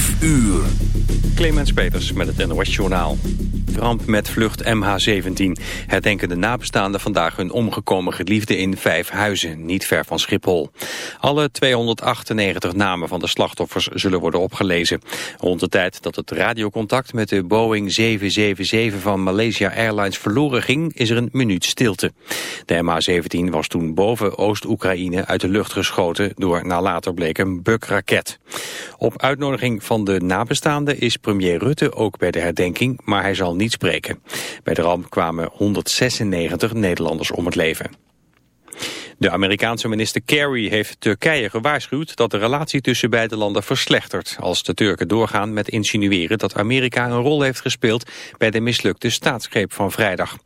5 uur. Clemens Peters met het NOS Journaal. Ramp met vlucht MH17. Herdenken de nabestaanden vandaag hun omgekomen geliefde in vijf huizen, niet ver van Schiphol. Alle 298 namen van de slachtoffers zullen worden opgelezen. Rond de tijd dat het radiocontact met de Boeing 777 van Malaysia Airlines verloren ging, is er een minuut stilte. De MH17 was toen boven Oost-Oekraïne uit de lucht geschoten door na later bleek een Buk-raket. Op uitnodiging van de nabestaanden is premier Rutte ook bij de herdenking, maar hij zal niet spreken. Bij de ramp kwamen 196 Nederlanders om het leven. De Amerikaanse minister Kerry heeft Turkije gewaarschuwd dat de relatie tussen beide landen verslechtert als de Turken doorgaan met insinueren dat Amerika een rol heeft gespeeld bij de mislukte staatsgreep van vrijdag.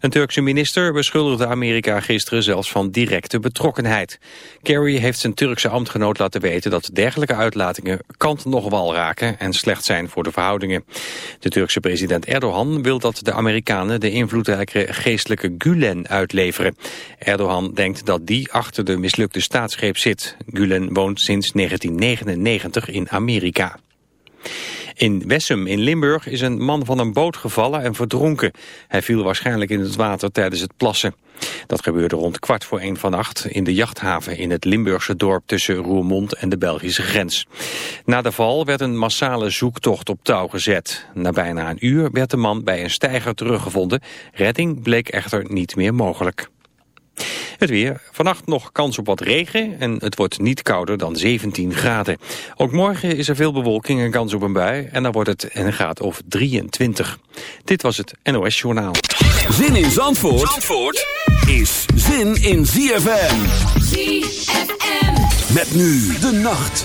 Een Turkse minister beschuldigde Amerika gisteren zelfs van directe betrokkenheid. Kerry heeft zijn Turkse ambtgenoot laten weten dat dergelijke uitlatingen kant nog wal raken en slecht zijn voor de verhoudingen. De Turkse president Erdogan wil dat de Amerikanen de invloedrijke geestelijke Gulen uitleveren. Erdogan denkt dat dat die achter de mislukte staatsgreep zit. Gulen woont sinds 1999 in Amerika. In Wessem in Limburg is een man van een boot gevallen en verdronken. Hij viel waarschijnlijk in het water tijdens het plassen. Dat gebeurde rond kwart voor één vannacht in de jachthaven in het Limburgse dorp tussen Roermond en de Belgische grens. Na de val werd een massale zoektocht op touw gezet. Na bijna een uur werd de man bij een steiger teruggevonden. Redding bleek echter niet meer mogelijk. Het weer. Vannacht nog kans op wat regen en het wordt niet kouder dan 17 graden. Ook morgen is er veel bewolking en kans op een bui en dan wordt het een graad of 23. Dit was het NOS Journaal. Zin in Zandvoort, Zandvoort is zin in ZFM. ZFM. Met nu de nacht.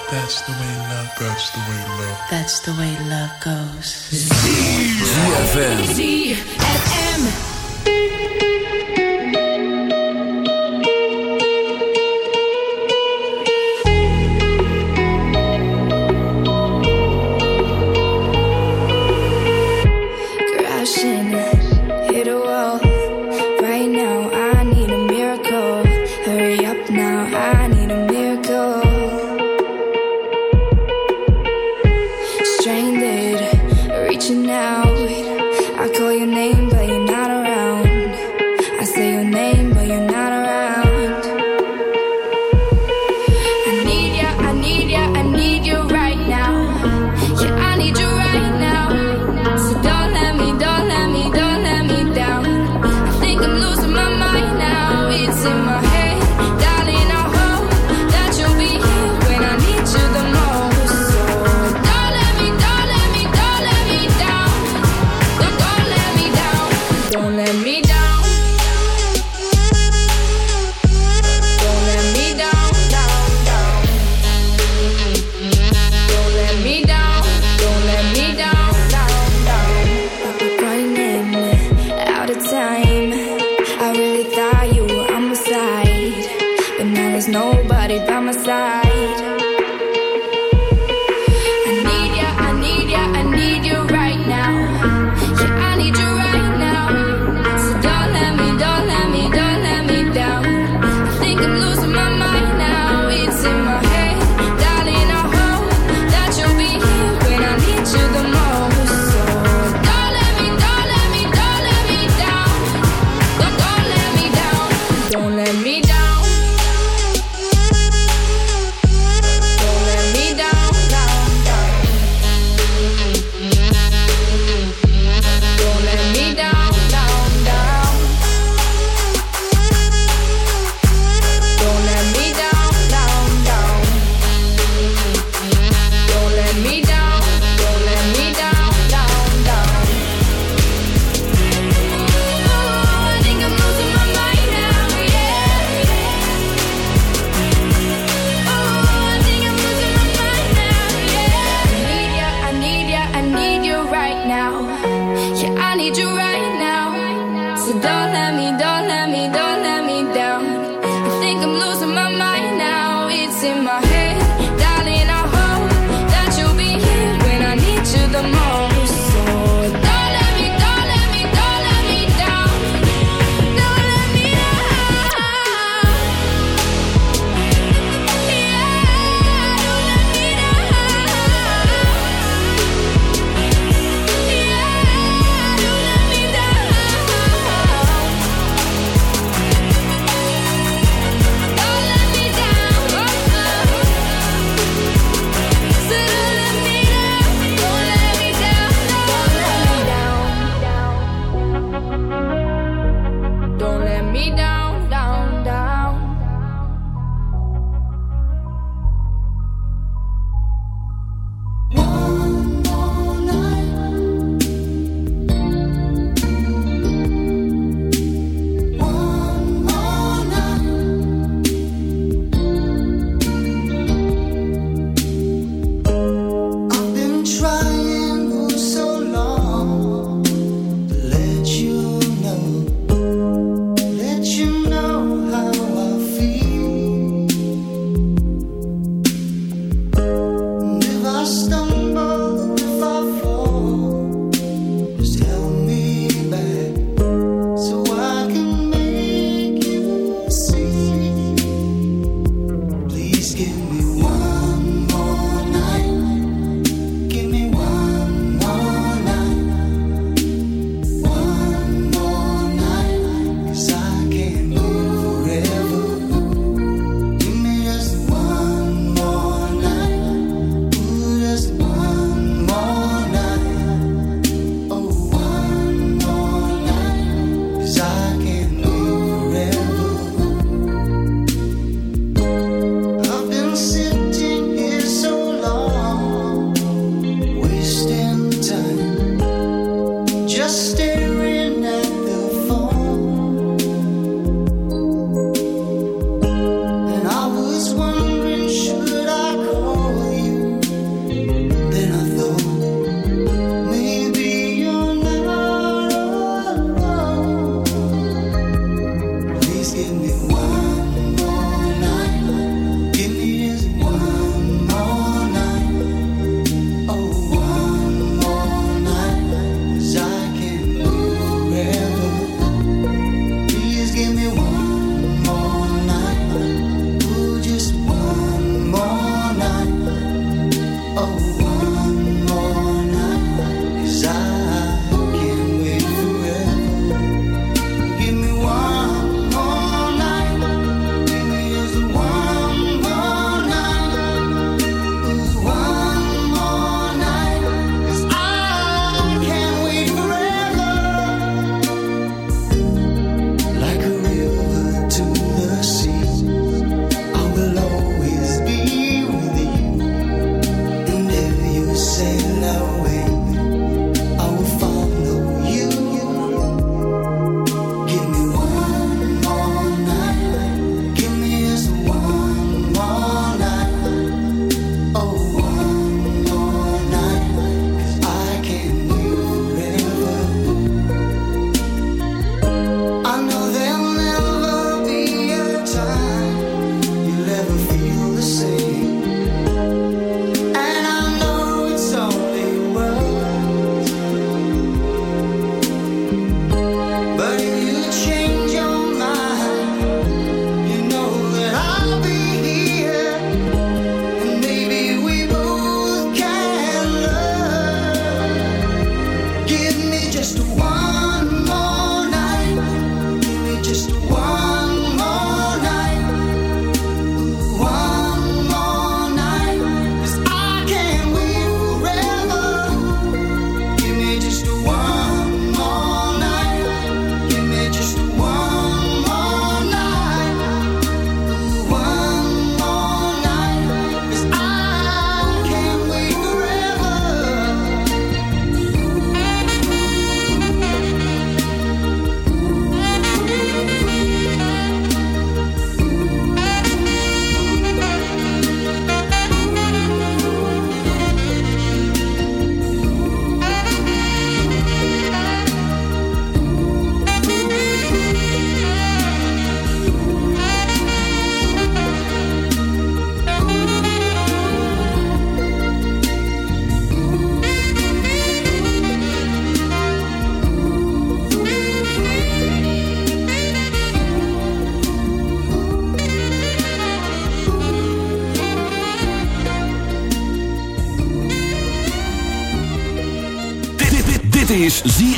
Reaching out. I call your name, but you're not around.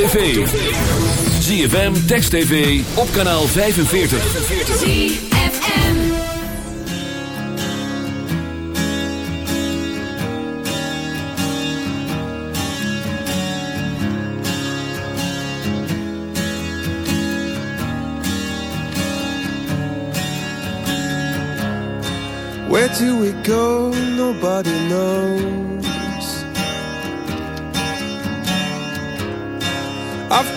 tv. ZFM, Text TV, op kanaal 45. ZFM. Where do we go? Nobody knows.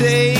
say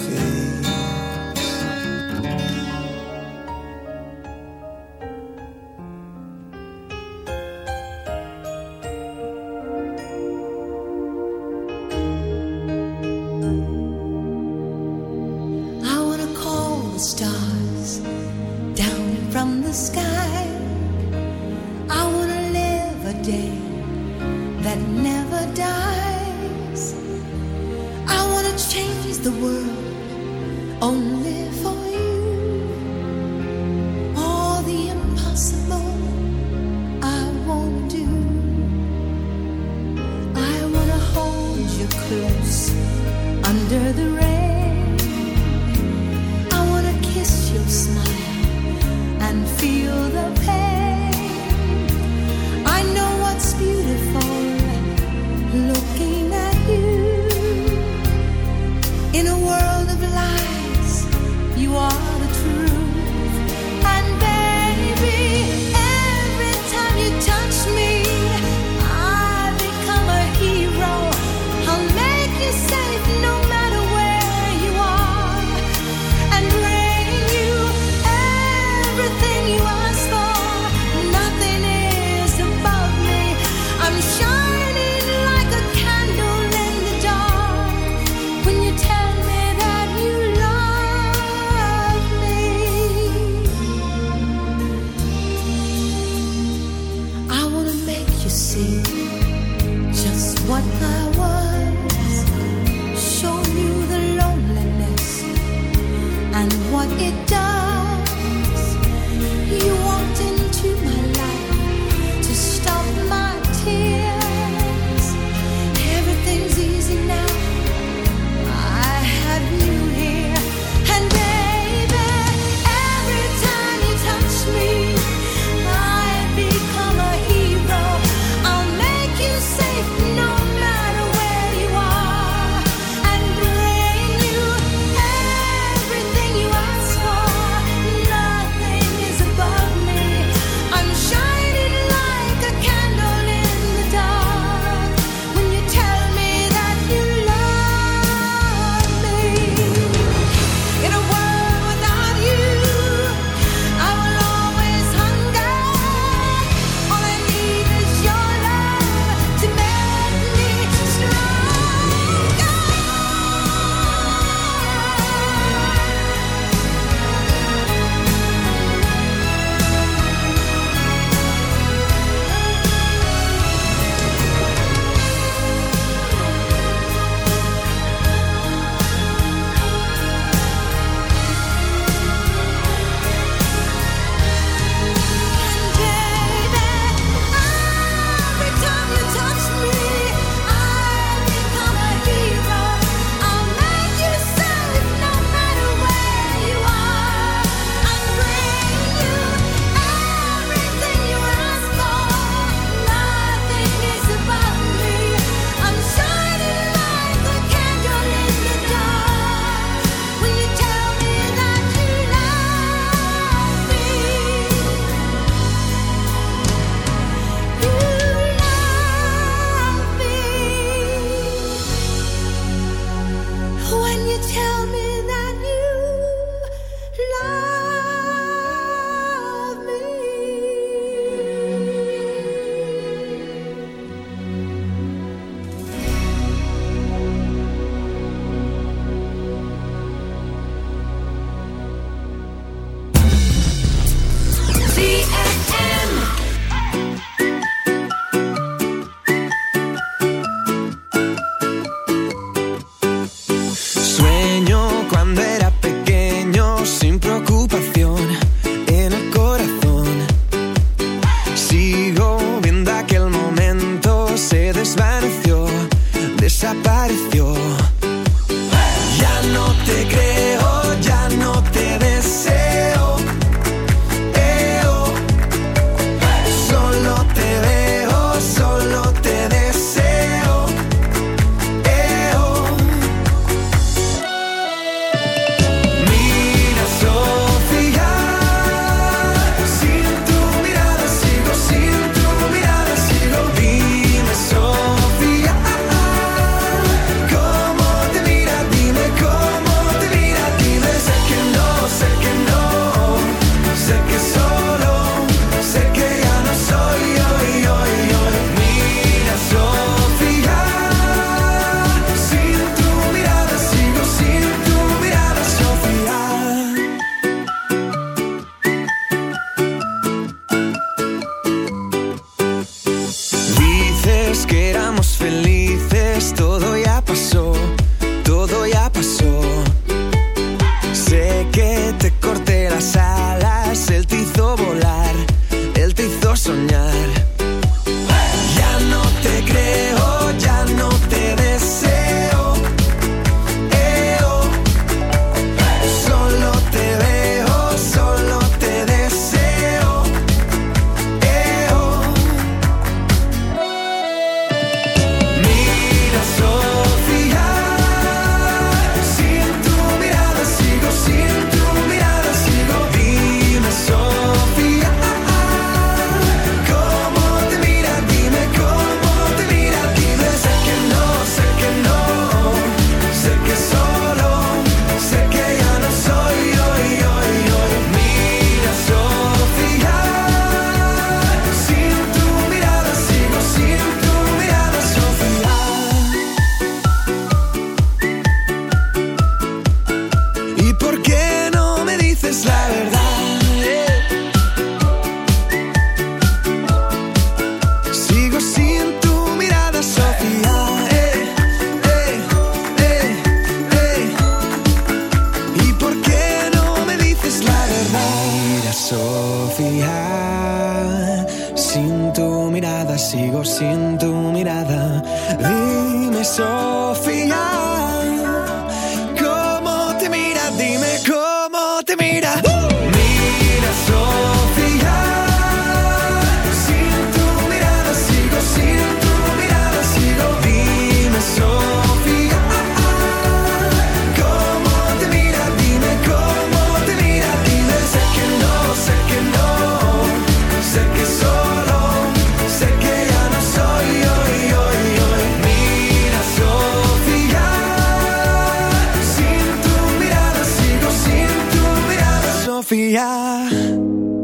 Mirada, Sofía.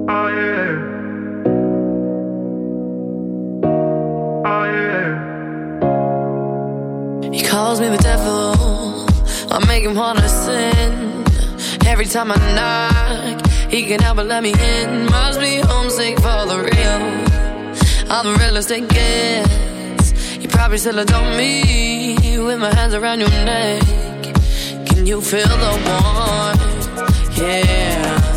Oh, oh, he calls me the devil. I make him wanna sin. Every time I knock, he can help but let me in. Must be homesick for the real. I'm the realest it gets. You probably still adore me with my hands around your neck. Can you feel the warmth? Yeah.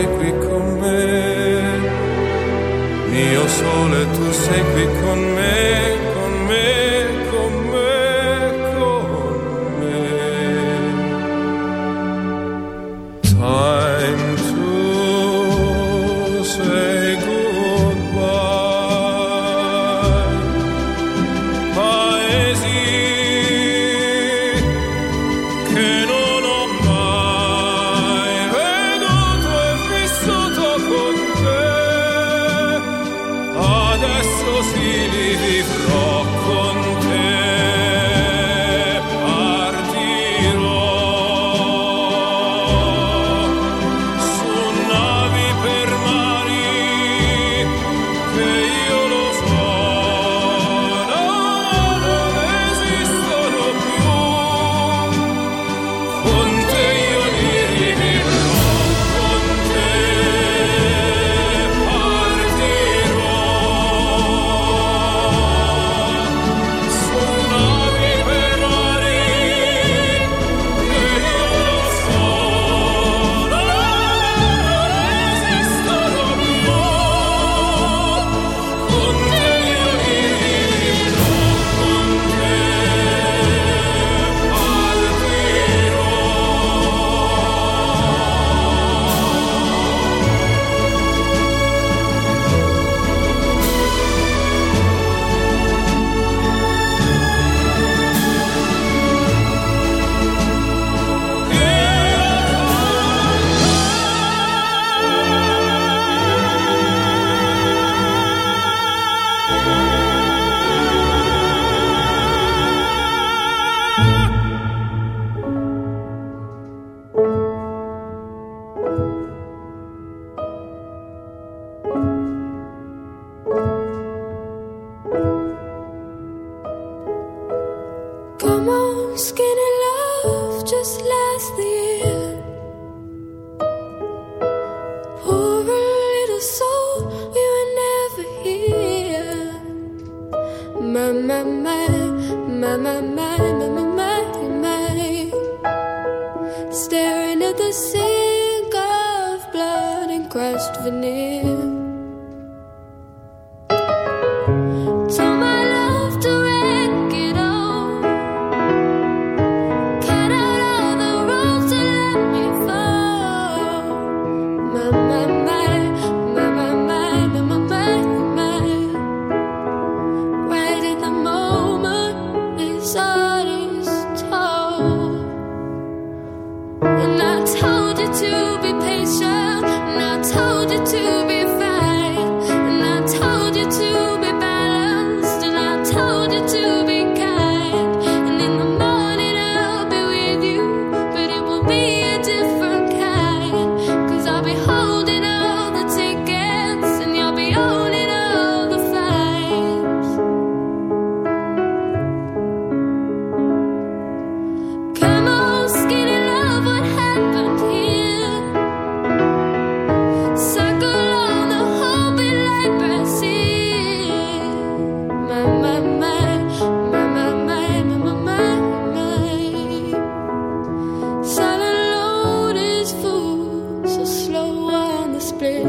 sempre qui con me. Mio sole, tu sei qui con me, con me. slow on the split.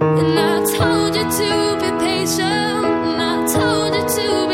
And I told you to be patient, and I told you to be.